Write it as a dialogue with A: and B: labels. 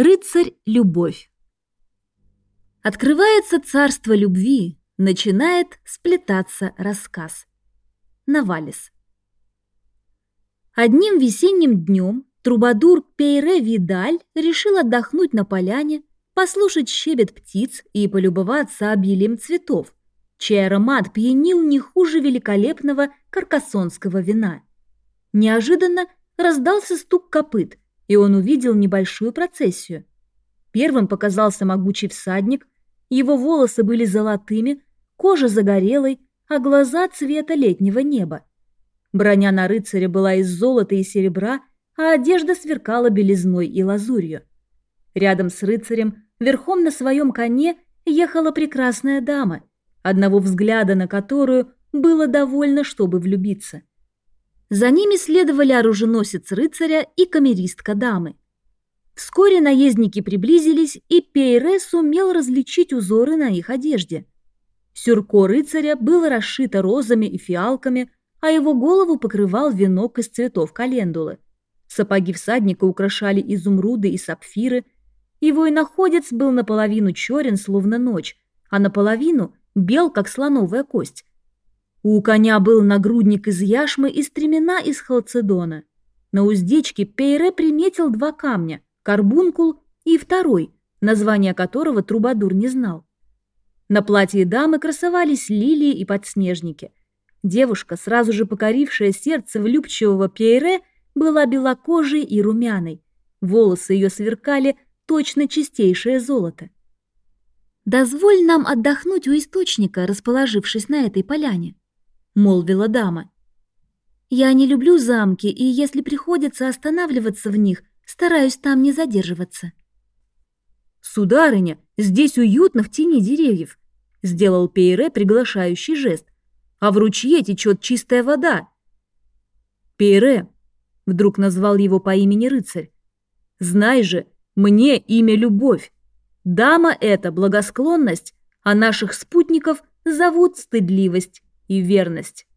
A: Рыцарь – любовь. Открывается царство любви, начинает сплетаться рассказ. Навалис. Одним весенним днем трубадур Пейре Видаль решил отдохнуть на поляне, послушать щебет птиц и полюбоваться обилием цветов, чей аромат пьянил не хуже великолепного каркасонского вина. Неожиданно раздался стук копыт – и он увидел небольшую процессию. Первым показался могучий всадник, его волосы были золотыми, кожа загорелой, а глаза цвета летнего неба. Броня на рыцаре была из золота и серебра, а одежда сверкала белизной и лазурью. Рядом с рыцарем, верхом на своем коне, ехала прекрасная дама, одного взгляда на которую было довольно, чтобы влюбиться. За ними следовали оруженосец рыцаря и камеристка дамы. Вскоре наездники приблизились, и Пейре сумел различить узоры на их одежде. Сюрко рыцаря было расшито розами и фиалками, а его голову покрывал венок из цветов календулы. Сапоги всадника украшали изумруды и сапфиры. Его иноходец был наполовину черен, словно ночь, а наполовину бел, как слоновая кость. У коня был нагрудник из яшмы и стремена из халцедона. На уздечке Пейре приметил два камня – карбункул и второй, название которого Трубадур не знал. На платье дамы красовались лилии и подснежники. Девушка, сразу же покорившая сердце влюбчивого Пейре, была белокожей и румяной. Волосы ее сверкали точно чистейшее золото. «Дозволь нам отдохнуть у источника, расположившись на этой поляне», молвила дама. «Я не люблю замки, и если приходится останавливаться в них, стараюсь там не задерживаться».
B: «Сударыня, здесь уютно в тени деревьев», — сделал Пейре приглашающий жест. «А в ручье течет чистая вода». «Пейре», — вдруг назвал его по имени рыцарь, — «знай же, мне имя Любовь. Дама — это благосклонность, а наших спутников зовут стыдливость и верность.